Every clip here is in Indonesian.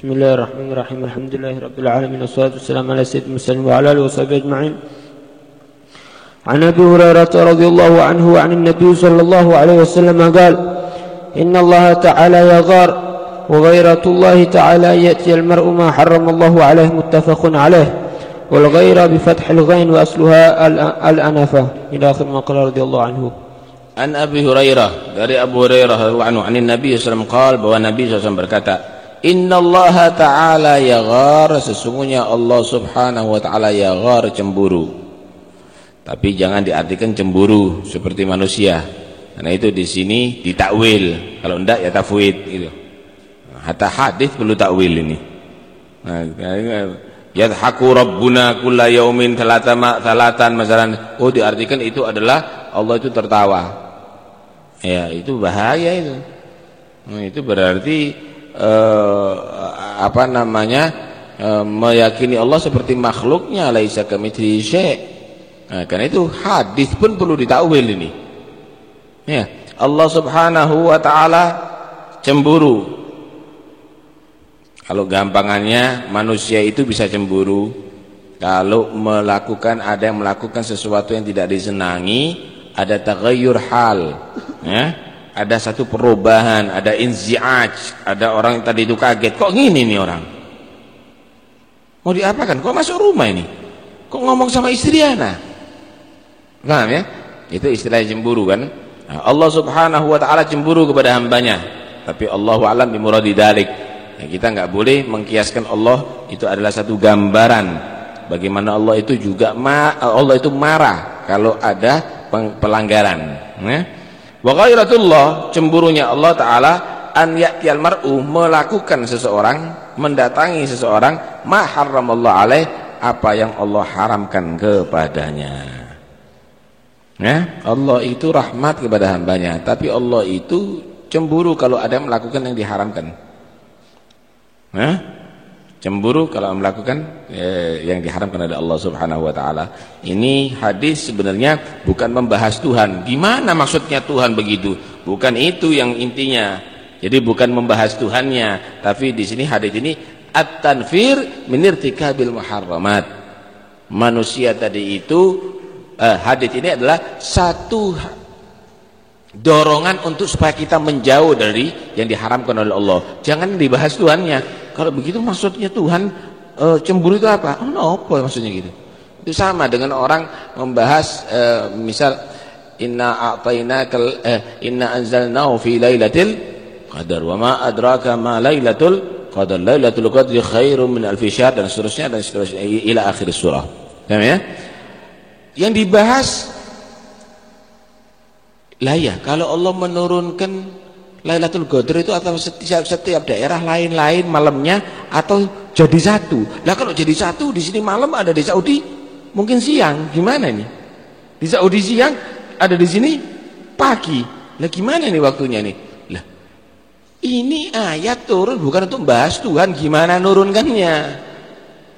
بسم الله الرحمن الرحيم. الحمد لله رب العالمين والصلاة والسلام على سيد المرسلين وعلى آله وصحبه أجمعين. عن أبي هريرة رضي الله عنه وعن النبي صلى الله عليه وسلم قال إن الله تعالى يغار وغيرة الله تعالى يأتي المرء ما حرم الله عليه متفق عليه والغيرة بفتح الغين وأصلها الأنفة. إلى آخر ما قال رضي الله عنه. An Abi Hurairah dari Abu Hurairah radhiyallahu anhu anin Nabi sallallahu alaihi wasallam bahwa Nabi SAW berkata Inna Allah Ta'ala yaghar Sesungguhnya Allah Subhanahu Wa Ta'ala yaghar cemburu. Tapi jangan diartikan cemburu Seperti manusia. Karena itu di sini ditakwil. Kalau enggak ya tafwid gitu. Hatta hadis perlu takwil ini. Nah, Yadhaku Rabbuna kulla yaumin Thalatan masalah Oh diartikan itu adalah Allah itu tertawa. Ya itu bahaya itu. Nah, itu berarti eh, apa namanya eh, meyakini Allah seperti makhluknya laisa kamitslihi syai' nah, karena itu hadis pun perlu ditakwil ini. Ya Allah Subhanahu wa taala cemburu. Kalau gampangannya manusia itu bisa cemburu. Kalau melakukan ada yang melakukan sesuatu yang tidak disenangi ada tagayyur hal ya ada satu perubahan ada inzi'aj ada orang yang tadi itu kaget kok gini nih orang? Mau diapakan? Kok masuk rumah ini? Kok ngomong sama istri ana paham ya? Itu istilah cemburu kan? Nah, Allah subhanahu wa ta'ala cemburu kepada hambanya. Tapi Allah alam bimuradi dalik. Ya, kita nggak boleh mengkiaskan Allah itu adalah satu gambaran bagaimana Allah itu juga Allah itu marah kalau ada pelanggaran ya Wa ghairatullah cemburunya Allah taala an ya'tiyal mar'u melakukan seseorang mendatangi seseorang ma harramallahu alaih apa yang Allah haramkan kepadanya. Ya, Allah itu rahmat kepada hambanya, tapi Allah itu cemburu kalau ada yang melakukan yang diharamkan. Ya? Cemburu kalau melakukan eh, yang diharamkan oleh Allah Subhanahu wa taala. Ini hadis sebenarnya bukan membahas Tuhan. Gimana maksudnya Tuhan begitu? Bukan itu yang intinya. Jadi bukan membahas Tuhannya, tapi di sini hadis ini at-tanfir min irtikabil muharramat. Manusia tadi itu eh, hadis ini adalah satu dorongan untuk supaya kita menjauh dari yang diharamkan oleh Allah. Jangan dibahas Tuhannya kalau begitu maksudnya Tuhan e, cemburu itu apa? Oh, no, apa maksudnya gitu? Itu sama dengan orang membahas e, misal inna a'tainakal eh, inna anzalnahu fi lailatul qadar wa ma adraka ma lailatul qadar lailatul qadri khairum min alfi syahr dan seterusnya dan seterusnya ila akhir surah. Paham ya? Yang dibahas lah ya, kalau Allah menurunkan Lailatul Qadar itu atau setiap, setiap daerah lain-lain malamnya atau jadi satu. Lah kalau jadi satu di sini malam ada di Saudi mungkin siang. Gimana ini? Di Saudi siang ada di sini pagi. Lah gimana nih waktunya nih? Lah ini ayat turun bukan untuk bahas Tuhan gimana nurunkannya.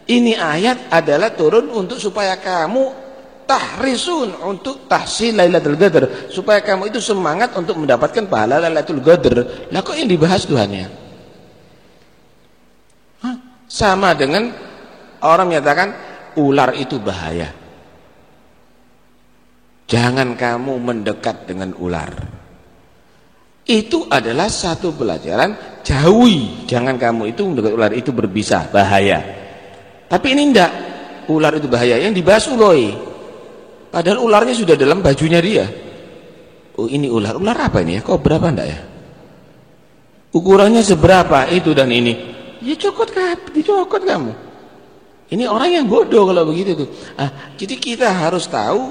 Ini ayat adalah turun untuk supaya kamu tahrisun untuk tahsil Lailatul Qadar supaya kamu itu semangat untuk mendapatkan pahala Lailatul Qadar. Lah kok yang dibahas Tuhannya? Hah? Sama dengan orang menyatakan ular itu bahaya. Jangan kamu mendekat dengan ular. Itu adalah satu pelajaran jauhi. Jangan kamu itu mendekat ular itu berbisa, bahaya. Tapi ini enggak. Ular itu bahaya. Yang dibahas uloi. Padahal ularnya sudah dalam bajunya dia. Oh ini ular. Ular apa ini ya? Kok berapa enggak ya? Ukurannya seberapa itu dan ini? Ya cokot kan, dicokot kamu. Ini orang yang bodoh kalau begitu tuh. Ah, jadi kita harus tahu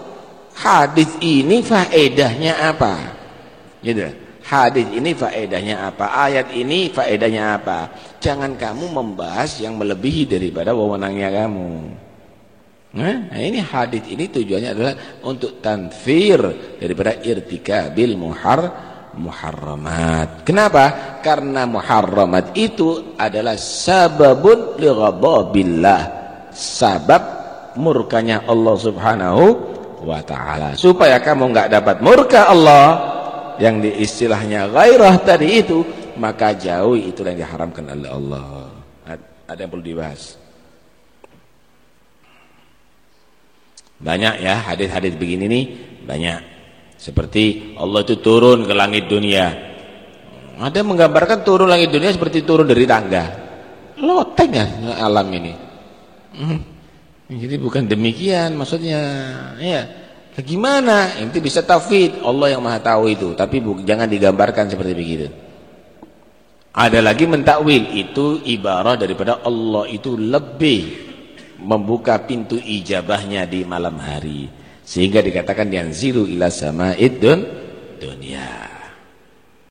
hadis ini faedahnya apa. Gitu. Hadis ini faedahnya apa? Ayat ini faedahnya apa? Jangan kamu membahas yang melebihi daripada wewenangnya kamu. Nah, ini hadis ini tujuannya adalah untuk tanfir daripada irtikabil muhar muharramat. Kenapa? Karena muharramat itu adalah sababun li. Sabab murkanya Allah Subhanahu wa taala. Supaya kamu enggak dapat murka Allah yang diistilahnya ghairah tadi itu, maka jauhi itu yang diharamkan oleh Allah. ada yang perlu dibahas. Banyak ya hadis-hadis begini nih, banyak. Seperti Allah itu turun ke langit dunia. Ada menggambarkan turun langit dunia seperti turun dari tangga. Loteng ya alam ini. Hmm. Jadi bukan demikian maksudnya. Ya. Gimana? Itu bisa tauhid. Allah yang Maha tahu itu, tapi jangan digambarkan seperti begitu. Ada lagi mentakwil itu ibarat daripada Allah itu lebih membuka pintu ijabahnya di malam hari. Sehingga dikatakan yanzilu ila sama'id dun dunia